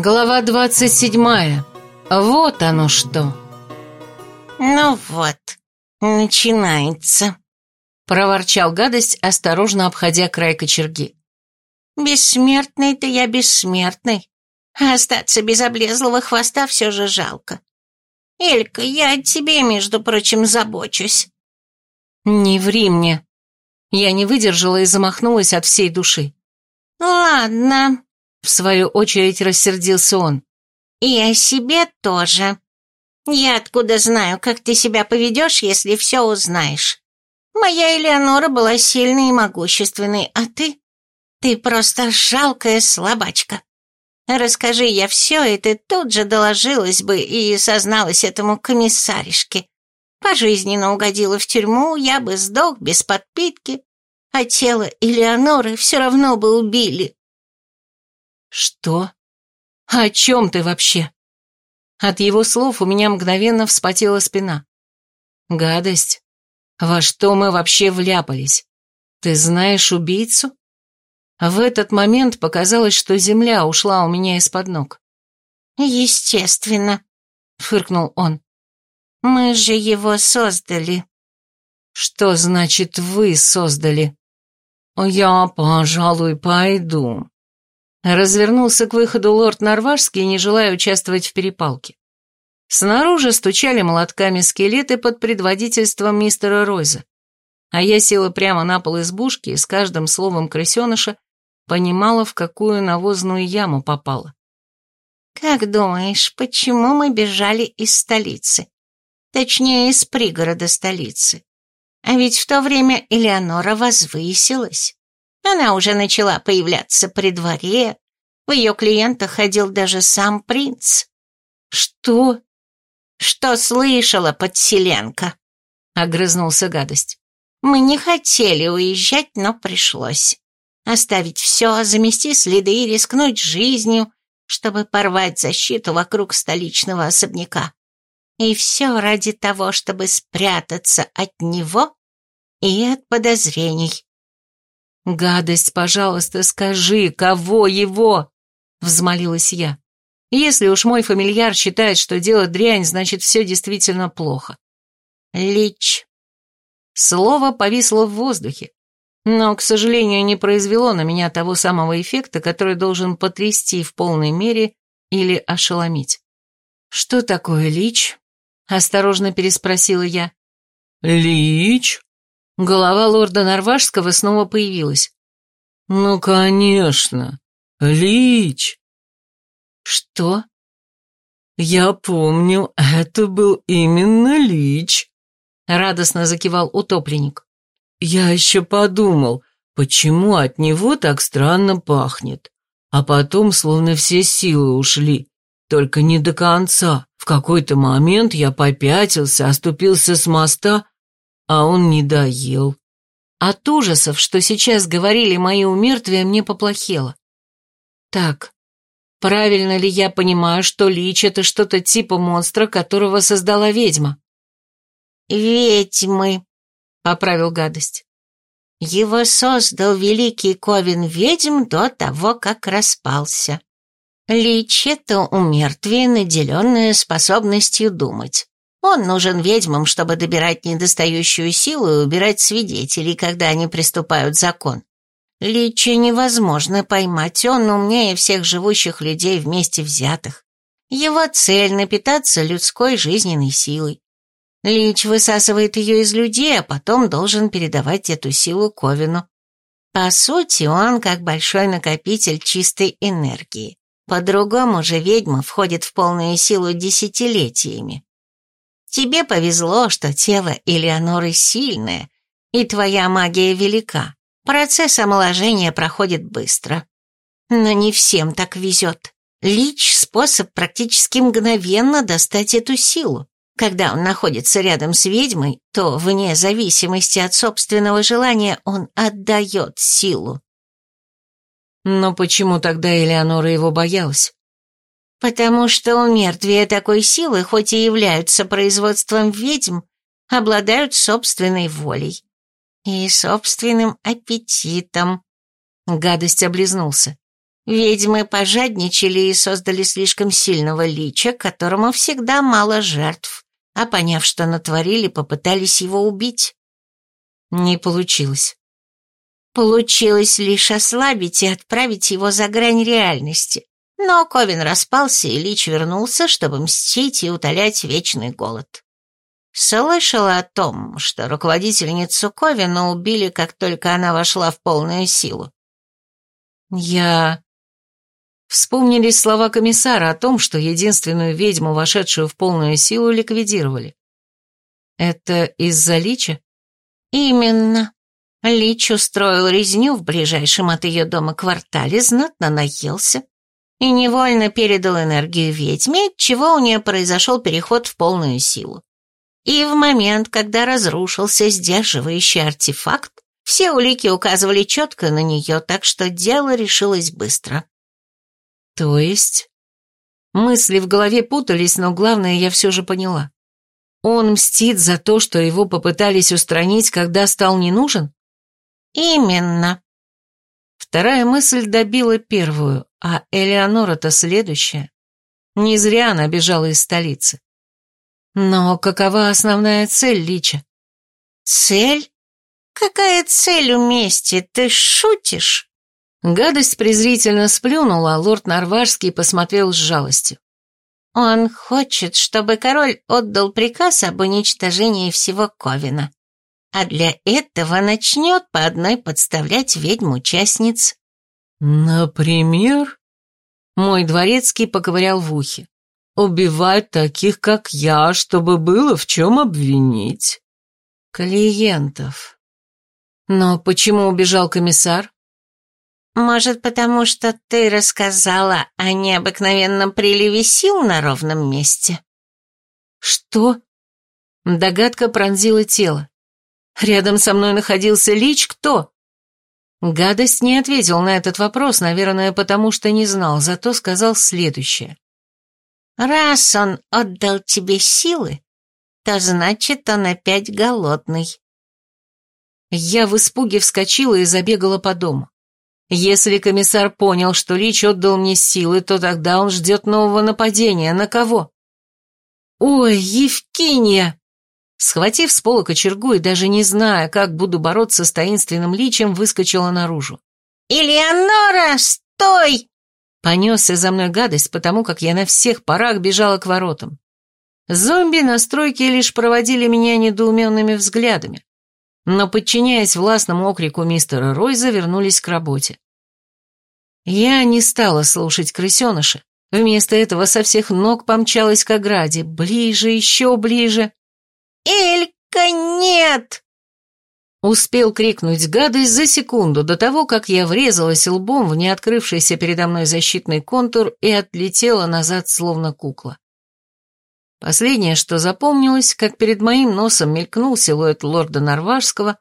Глава двадцать седьмая. Вот оно что. «Ну вот, начинается», — проворчал гадость, осторожно обходя край кочерги. «Бессмертный-то я бессмертный, а остаться без облезлого хвоста все же жалко. Элька, я о тебе, между прочим, забочусь». «Не ври мне». Я не выдержала и замахнулась от всей души. «Ладно», — в свою очередь рассердился он. «И о себе тоже. Я откуда знаю, как ты себя поведешь, если все узнаешь? Моя Элеонора была сильной и могущественной, а ты? Ты просто жалкая слабачка. Расскажи я все, и ты тут же доложилась бы и созналась этому комиссаришке. Пожизненно угодила в тюрьму, я бы сдох без подпитки, а тело Элеоноры все равно бы убили. Что? О чем ты вообще? От его слов у меня мгновенно вспотела спина. Гадость. Во что мы вообще вляпались? Ты знаешь убийцу? В этот момент показалось, что земля ушла у меня из-под ног. «Естественно», — фыркнул он. Мы же его создали. Что значит «вы создали»? Я, пожалуй, пойду. Развернулся к выходу лорд Норвашский, не желая участвовать в перепалке. Снаружи стучали молотками скелеты под предводительством мистера Ройза, а я села прямо на пол избушки и с каждым словом крысеныша понимала, в какую навозную яму попала. «Как думаешь, почему мы бежали из столицы?» Точнее, из пригорода столицы. А ведь в то время Элеонора возвысилась. Она уже начала появляться при дворе. В ее клиентах ходил даже сам принц. «Что?» «Что слышала подселенка?» — огрызнулся гадость. «Мы не хотели уезжать, но пришлось. Оставить все, замести следы и рискнуть жизнью, чтобы порвать защиту вокруг столичного особняка. И все ради того, чтобы спрятаться от него и от подозрений. «Гадость, пожалуйста, скажи, кого его?» — взмолилась я. «Если уж мой фамильяр считает, что дело дрянь, значит, все действительно плохо». «Лич». Слово повисло в воздухе, но, к сожалению, не произвело на меня того самого эффекта, который должен потрясти в полной мере или ошеломить. Что такое лич? Осторожно переспросила я. «Лич?» Голова лорда Норвашского снова появилась. «Ну, конечно. Лич!» «Что?» «Я помню, это был именно Лич», — радостно закивал утопленник. «Я еще подумал, почему от него так странно пахнет, а потом словно все силы ушли, только не до конца. В какой-то момент я попятился, оступился с моста, а он не доел. От ужасов, что сейчас говорили мои умертвия, мне поплохело. Так, правильно ли я понимаю, что Лич — это что-то типа монстра, которого создала ведьма? «Ведьмы», — поправил гадость. «Его создал великий Ковен ведьм до того, как распался. Лич — это умертвие, наделенное способностью думать. Он нужен ведьмам, чтобы добирать недостающую силу и убирать свидетелей, когда они приступают закон. Лича невозможно поймать, он умнее всех живущих людей вместе взятых. Его цель — напитаться людской жизненной силой. Лич высасывает ее из людей, а потом должен передавать эту силу Ковину. По сути, он как большой накопитель чистой энергии. По-другому же ведьма входит в полную силу десятилетиями. Тебе повезло, что тело Элеоноры сильное, и твоя магия велика. Процесс омоложения проходит быстро. Но не всем так везет. Лич – способ практически мгновенно достать эту силу. Когда он находится рядом с ведьмой, то, вне зависимости от собственного желания, он отдает силу. Но почему тогда Элеонора его боялась? Потому что у мертвия такой силы, хоть и являются производством ведьм, обладают собственной волей и собственным аппетитом. Гадость облизнулся. Ведьмы пожадничали и создали слишком сильного лича, которому всегда мало жертв, а поняв, что натворили, попытались его убить. Не получилось. Получилось лишь ослабить и отправить его за грань реальности. Но Ковин распался, и Лич вернулся, чтобы мстить и утолять вечный голод. Слышала о том, что руководительницу Ковина убили, как только она вошла в полную силу. Я Вспомнились слова комиссара о том, что единственную ведьму, вошедшую в полную силу, ликвидировали. Это из-за Лича? Именно. Лич устроил резню в ближайшем от ее дома квартале, знатно наелся и невольно передал энергию ведьме, чего у нее произошел переход в полную силу. И в момент, когда разрушился сдерживающий артефакт, все улики указывали четко на нее, так что дело решилось быстро. То есть? Мысли в голове путались, но главное я все же поняла. Он мстит за то, что его попытались устранить, когда стал не нужен? Именно. Вторая мысль добила первую, а Элеонора-то следующая. Не зря она бежала из столицы. Но какова основная цель Лича? Цель? Какая цель у мести? Ты шутишь? Гадость презрительно сплюнула, а лорд Норважский посмотрел с жалостью. «Он хочет, чтобы король отдал приказ об уничтожении всего Ковина, а для этого начнет по одной подставлять ведьм-участниц». «Например?» Мой дворецкий поковырял в ухе. «Убивать таких, как я, чтобы было в чем обвинить». «Клиентов». Но почему убежал комиссар? Может, потому что ты рассказала о необыкновенном приливе сил на ровном месте? Что? Догадка пронзила тело. Рядом со мной находился Лич кто? Гадость не ответил на этот вопрос, наверное, потому что не знал, зато сказал следующее. «Раз он отдал тебе силы, то значит, он опять голодный». Я в испуге вскочила и забегала по дому. Если комиссар понял, что Лич отдал мне силы, то тогда он ждет нового нападения. На кого? Ой, Евкиния! Схватив с пола кочергу и даже не зная, как буду бороться с таинственным личем, выскочила наружу. «Элеонора, стой!» Понесся за мной гадость, потому как я на всех парах бежала к воротам. Зомби на стройке лишь проводили меня недоуменными взглядами но, подчиняясь властному окрику мистера Ройза, вернулись к работе. Я не стала слушать крысеныша, вместо этого со всех ног помчалась к ограде, ближе, еще ближе. «Элька, нет!» Успел крикнуть гадость за секунду до того, как я врезалась лбом в неоткрывшийся передо мной защитный контур и отлетела назад, словно кукла. Последнее, что запомнилось, как перед моим носом мелькнул силуэт лорда Норважского,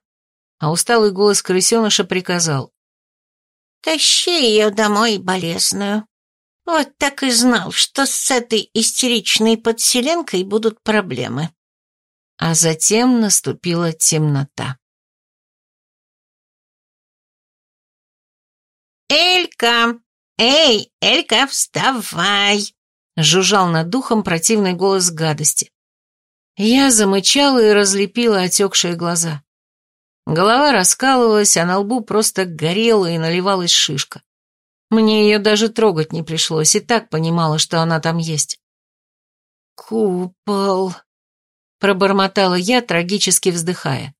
а усталый голос крысеныша приказал. «Тащи ее домой, болезную. Вот так и знал, что с этой истеричной подселенкой будут проблемы». А затем наступила темнота. «Элька! Эй, Элька, вставай!» жужжал над духом противный голос гадости. Я замычала и разлепила отекшие глаза. Голова раскалывалась, а на лбу просто горела и наливалась шишка. Мне ее даже трогать не пришлось, и так понимала, что она там есть. «Купол», — пробормотала я, трагически вздыхая.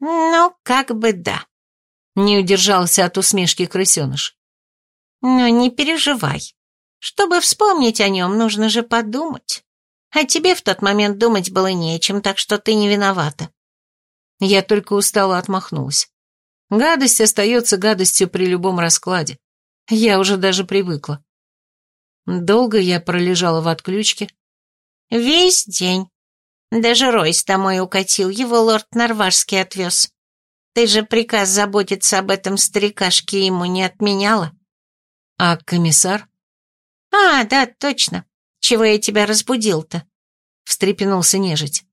«Ну, как бы да», — не удержался от усмешки крысеныш. «Но не переживай. Чтобы вспомнить о нем, нужно же подумать. А тебе в тот момент думать было нечем, так что ты не виновата. Я только устала отмахнулась. Гадость остается гадостью при любом раскладе. Я уже даже привыкла. Долго я пролежала в отключке? Весь день. Даже Ройс домой укатил, его лорд Норважский отвез. Ты же приказ заботиться об этом старикашке ему не отменяла? А комиссар? «А, да, точно. Чего я тебя разбудил-то?» — встрепенулся нежить.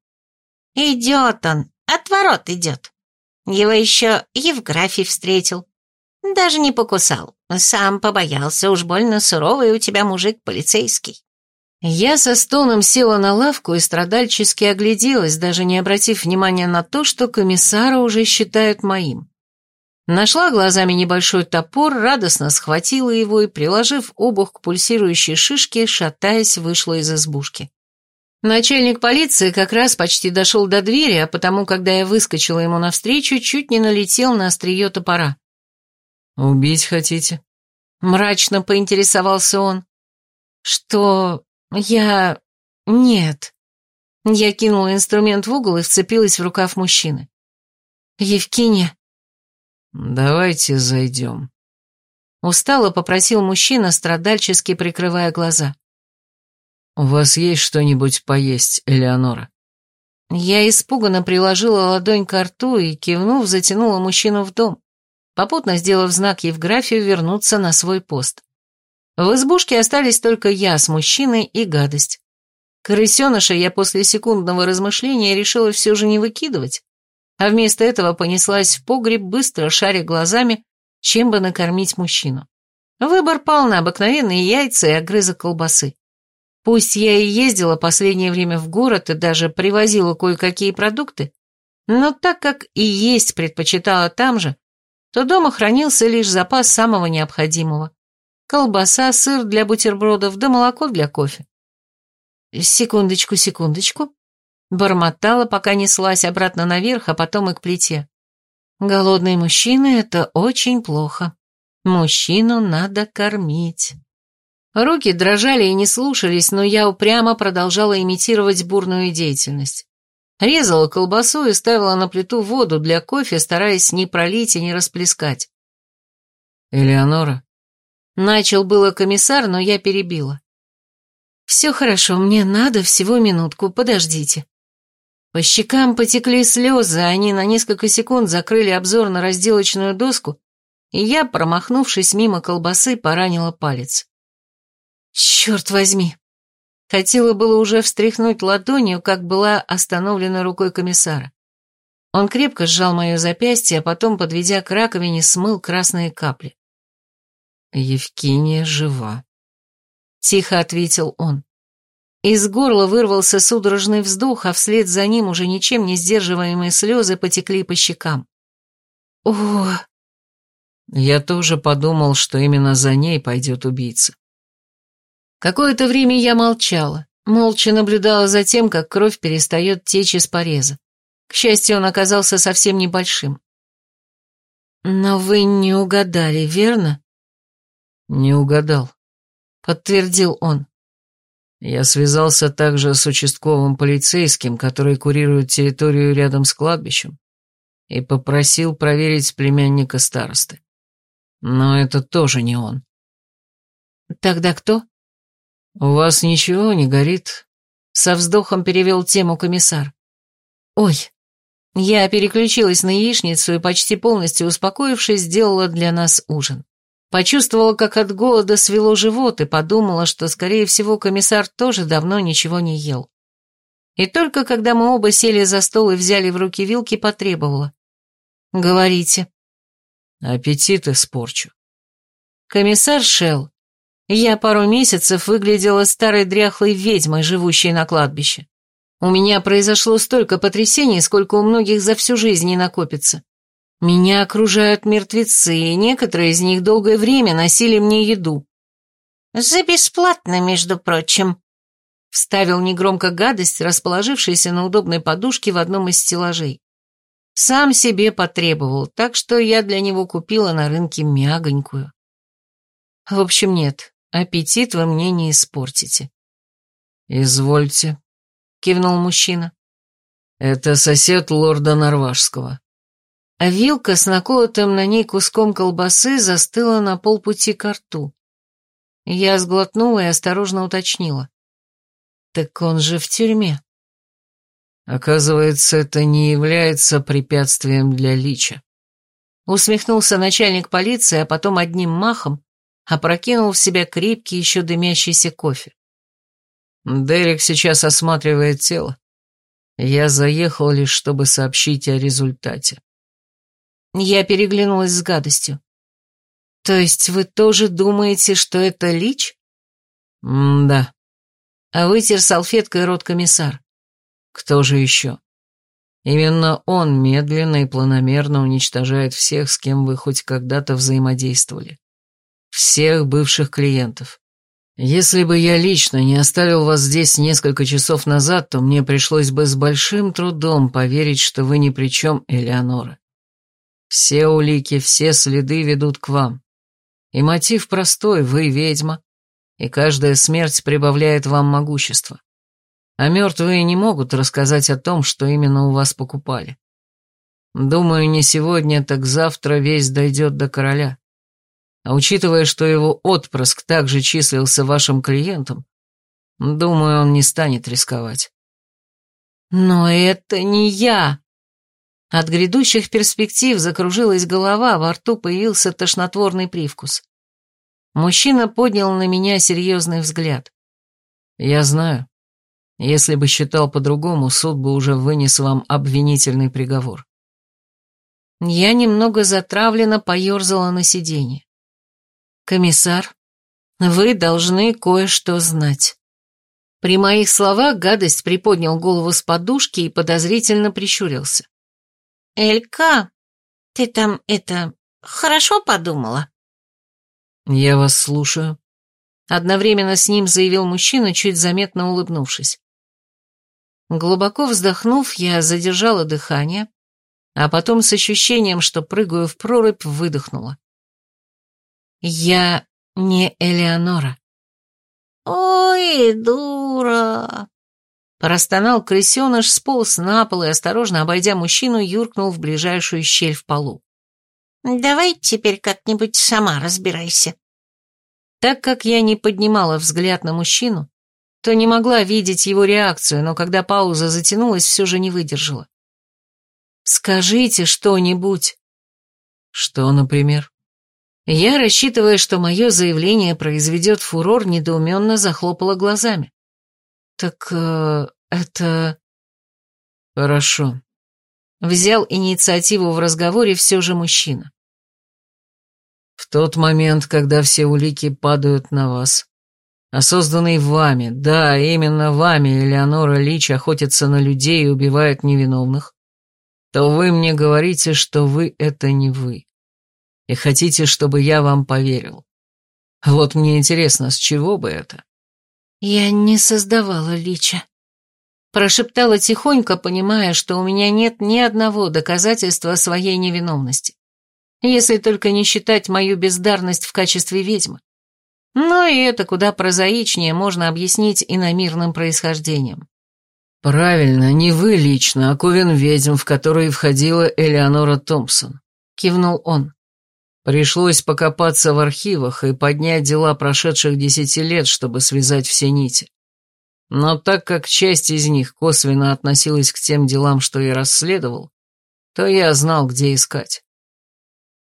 «Идет он, от ворот идет. Его еще Евграфий встретил. Даже не покусал. Сам побоялся, уж больно суровый у тебя мужик полицейский. Я со стоном села на лавку и страдальчески огляделась, даже не обратив внимания на то, что комиссара уже считают моим. Нашла глазами небольшой топор, радостно схватила его и, приложив обух к пульсирующей шишке, шатаясь, вышла из избушки. Начальник полиции как раз почти дошел до двери, а потому, когда я выскочила ему навстречу, чуть не налетел на острие топора. «Убить хотите?» Мрачно поинтересовался он. «Что «Я... нет». Я кинула инструмент в угол и вцепилась в рукав мужчины. «Евкиния...» «Давайте зайдем». Устало попросил мужчина, страдальчески прикрывая глаза. «У вас есть что-нибудь поесть, Элеонора?» Я испуганно приложила ладонь к рту и, кивнув, затянула мужчину в дом, попутно сделав знак Евграфию вернуться на свой пост. В избушке остались только я с мужчиной и гадость. Крысеныша я после секундного размышления решила все же не выкидывать, а вместо этого понеслась в погреб, быстро шаря глазами, чем бы накормить мужчину. Выбор пал на обыкновенные яйца и огрызок колбасы. Пусть я и ездила последнее время в город и даже привозила кое-какие продукты, но так как и есть предпочитала там же, то дома хранился лишь запас самого необходимого колбаса, сыр для бутербродов да молоко для кофе. Секундочку, секундочку. Бормотала, пока неслась обратно наверх, а потом и к плите. Голодные мужчины — это очень плохо. Мужчину надо кормить. Руки дрожали и не слушались, но я упрямо продолжала имитировать бурную деятельность. Резала колбасу и ставила на плиту воду для кофе, стараясь не пролить и не расплескать. «Элеонора, Начал было комиссар, но я перебила. «Все хорошо, мне надо всего минутку, подождите». По щекам потекли слезы, они на несколько секунд закрыли обзор на разделочную доску, и я, промахнувшись мимо колбасы, поранила палец. «Черт возьми!» Хотела было уже встряхнуть ладонью, как была остановлена рукой комиссара. Он крепко сжал мое запястье, а потом, подведя к раковине, смыл красные капли. «Евкиния жива», — тихо ответил он. Из горла вырвался судорожный вздох, а вслед за ним уже ничем не сдерживаемые слезы потекли по щекам. «О!» Я тоже подумал, что именно за ней пойдет убийца. Какое-то время я молчала, молча наблюдала за тем, как кровь перестает течь из пореза. К счастью, он оказался совсем небольшим. «Но вы не угадали, верно?» «Не угадал», — подтвердил он. «Я связался также с участковым полицейским, который курирует территорию рядом с кладбищем, и попросил проверить племянника старосты. Но это тоже не он». «Тогда кто?» «У вас ничего не горит?» Со вздохом перевел тему комиссар. «Ой». Я переключилась на яичницу и, почти полностью успокоившись, сделала для нас ужин. Почувствовала, как от голода свело живот и подумала, что, скорее всего, комиссар тоже давно ничего не ел. И только когда мы оба сели за стол и взяли в руки вилки, потребовала. «Говорите». «Аппетит испорчу». Комиссар шел. Я пару месяцев выглядела старой дряхлой ведьмой, живущей на кладбище. У меня произошло столько потрясений, сколько у многих за всю жизнь не накопится. Меня окружают мертвецы, и некоторые из них долгое время носили мне еду. За бесплатно, между прочим. Вставил негромко гадость, расположившийся на удобной подушке в одном из стеллажей. Сам себе потребовал, так что я для него купила на рынке мягонькую. В общем, нет, аппетит вы мне не испортите. «Извольте», — кивнул мужчина. «Это сосед лорда Норвашского вилка с наколотым на ней куском колбасы застыла на полпути к рту. Я сглотнула и осторожно уточнила. «Так он же в тюрьме». «Оказывается, это не является препятствием для лича». Усмехнулся начальник полиции, а потом одним махом опрокинул в себя крепкий, еще дымящийся кофе. «Дерек сейчас осматривает тело. Я заехал лишь, чтобы сообщить о результате». Я переглянулась с гадостью. То есть вы тоже думаете, что это Лич? М-да. А вытер салфеткой рот комиссар. Кто же еще? Именно он медленно и планомерно уничтожает всех, с кем вы хоть когда-то взаимодействовали. Всех бывших клиентов. Если бы я лично не оставил вас здесь несколько часов назад, то мне пришлось бы с большим трудом поверить, что вы ни при чем, Элеонора. Все улики, все следы ведут к вам. И мотив простой, вы ведьма, и каждая смерть прибавляет вам могущество. А мертвые не могут рассказать о том, что именно у вас покупали. Думаю, не сегодня, так завтра весь дойдет до короля. А учитывая, что его отпрыск также числился вашим клиентом, думаю, он не станет рисковать. Но это не я. От грядущих перспектив закружилась голова, во рту появился тошнотворный привкус. Мужчина поднял на меня серьезный взгляд. Я знаю. Если бы считал по-другому, суд бы уже вынес вам обвинительный приговор. Я немного затравленно поерзала на сиденье. «Комиссар, вы должны кое-что знать». При моих словах гадость приподнял голову с подушки и подозрительно прищурился. «Элька, ты там это... хорошо подумала?» «Я вас слушаю», — одновременно с ним заявил мужчина, чуть заметно улыбнувшись. Глубоко вздохнув, я задержала дыхание, а потом с ощущением, что прыгаю в прорубь, выдохнула. Я не Элеонора. «Ой, дура!» Простонал крысеныш, сполз на пол и, осторожно обойдя мужчину, юркнул в ближайшую щель в полу. «Давай теперь как-нибудь сама разбирайся». Так как я не поднимала взгляд на мужчину, то не могла видеть его реакцию, но когда пауза затянулась, все же не выдержала. «Скажите что-нибудь». «Что, например?» Я, рассчитывая, что мое заявление произведет фурор, недоуменно захлопала глазами. «Так э, это...» «Хорошо». Взял инициативу в разговоре все же мужчина. В тот момент, когда все улики падают на вас, а созданный вами, да, именно вами, Элеонора Лич охотится на людей и убивает невиновных, то вы мне говорите, что вы — это не вы и хотите, чтобы я вам поверил. Вот мне интересно, с чего бы это?» «Я не создавала лича», — прошептала тихонько, понимая, что у меня нет ни одного доказательства своей невиновности, если только не считать мою бездарность в качестве ведьмы. Но и это куда прозаичнее можно объяснить иномирным происхождением. «Правильно, не вы лично, а Ковен ведьм, в который входила Элеонора Томпсон», — кивнул он. Пришлось покопаться в архивах и поднять дела прошедших десяти лет, чтобы связать все нити. Но так как часть из них косвенно относилась к тем делам, что я расследовал, то я знал, где искать.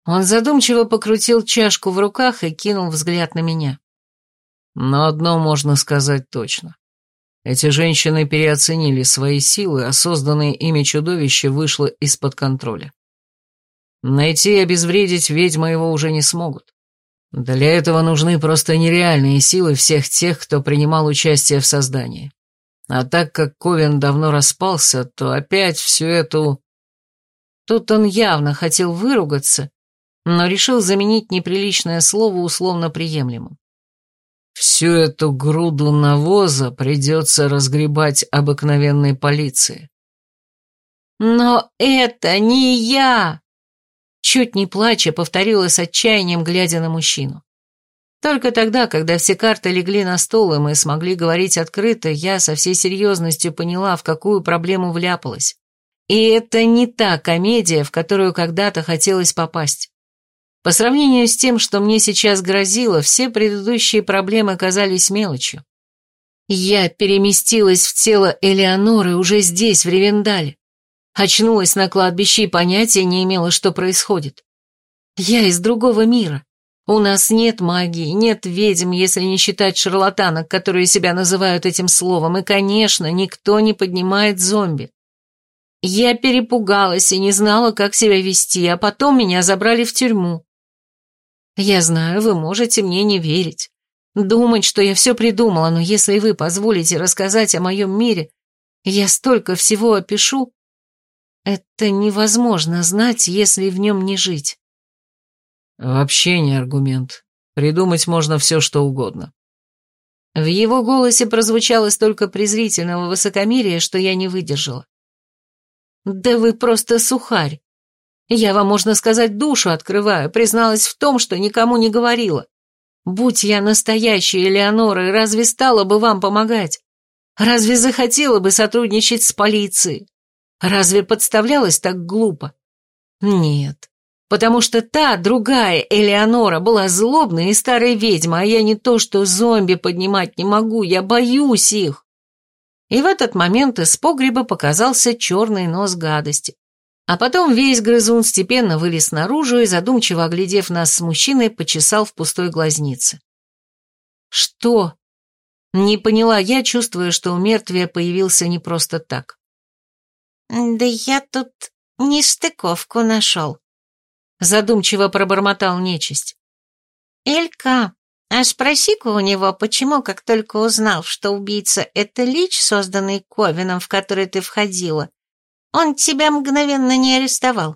Он задумчиво покрутил чашку в руках и кинул взгляд на меня. Но одно можно сказать точно. Эти женщины переоценили свои силы, а созданное ими чудовище вышло из-под контроля. Найти и обезвредить ведьмы его уже не смогут. Для этого нужны просто нереальные силы всех тех, кто принимал участие в создании. А так как Ковен давно распался, то опять всю эту... Тут он явно хотел выругаться, но решил заменить неприличное слово условно приемлемым. Всю эту груду навоза придется разгребать обыкновенной полиции. «Но это не я!» Чуть не плача, повторила с отчаянием, глядя на мужчину. Только тогда, когда все карты легли на стол, и мы смогли говорить открыто, я со всей серьезностью поняла, в какую проблему вляпалась. И это не та комедия, в которую когда-то хотелось попасть. По сравнению с тем, что мне сейчас грозило, все предыдущие проблемы казались мелочью. Я переместилась в тело Элеоноры уже здесь, в Ревендале. Очнулась на кладбище и понятия не имела, что происходит. Я из другого мира. У нас нет магии, нет ведьм, если не считать шарлатанок, которые себя называют этим словом, и, конечно, никто не поднимает зомби. Я перепугалась и не знала, как себя вести, а потом меня забрали в тюрьму. Я знаю, вы можете мне не верить, думать, что я все придумала, но если вы позволите рассказать о моем мире, я столько всего опишу. Это невозможно знать, если в нем не жить. Вообще не аргумент. Придумать можно все, что угодно. В его голосе прозвучало столько презрительного высокомерия, что я не выдержала. «Да вы просто сухарь. Я вам, можно сказать, душу открываю, призналась в том, что никому не говорила. Будь я настоящей Элеонорой, разве стала бы вам помогать? Разве захотела бы сотрудничать с полицией? Разве подставлялась так глупо? Нет, потому что та, другая Элеонора, была злобной и старой ведьмой, а я не то что зомби поднимать не могу, я боюсь их. И в этот момент из погреба показался черный нос гадости. А потом весь грызун степенно вылез наружу и, задумчиво оглядев нас с мужчиной, почесал в пустой глазнице. «Что?» Не поняла я, чувствуя, что у мертвия появился не просто так. «Да я тут нестыковку нашел», — задумчиво пробормотал нечисть. «Элька, а спроси-ка у него, почему, как только узнал, что убийца — это лич, созданный Ковином, в который ты входила, он тебя мгновенно не арестовал.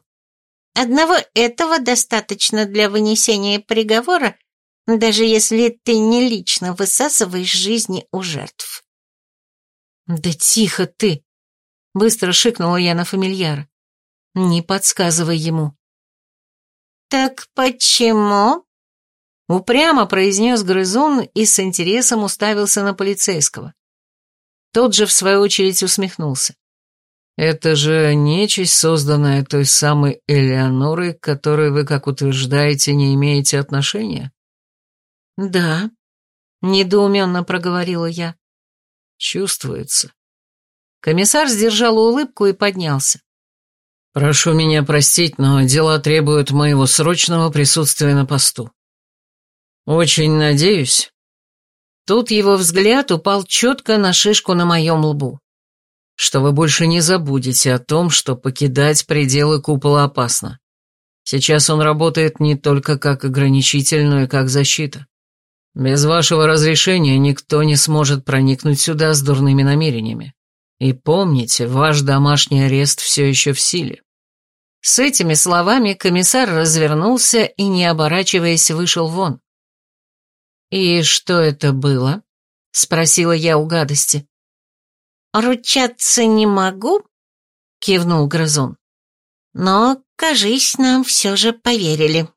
Одного этого достаточно для вынесения приговора, даже если ты не лично высасываешь жизни у жертв». «Да тихо ты!» Быстро шикнула я на фамильяра. «Не подсказывай ему». «Так почему?» Упрямо произнес грызун и с интересом уставился на полицейского. Тот же, в свою очередь, усмехнулся. «Это же нечисть, созданная той самой Элеонорой, к которой вы, как утверждаете, не имеете отношения?» «Да», — недоуменно проговорила я. «Чувствуется. Комиссар сдержал улыбку и поднялся. «Прошу меня простить, но дела требуют моего срочного присутствия на посту. Очень надеюсь». Тут его взгляд упал четко на шишку на моем лбу. «Что вы больше не забудете о том, что покидать пределы купола опасно. Сейчас он работает не только как ограничитель, но и как защита. Без вашего разрешения никто не сможет проникнуть сюда с дурными намерениями. И помните, ваш домашний арест все еще в силе». С этими словами комиссар развернулся и, не оборачиваясь, вышел вон. «И что это было?» — спросила я у гадости. «Ручаться не могу», — кивнул грызун. «Но, кажись, нам все же поверили».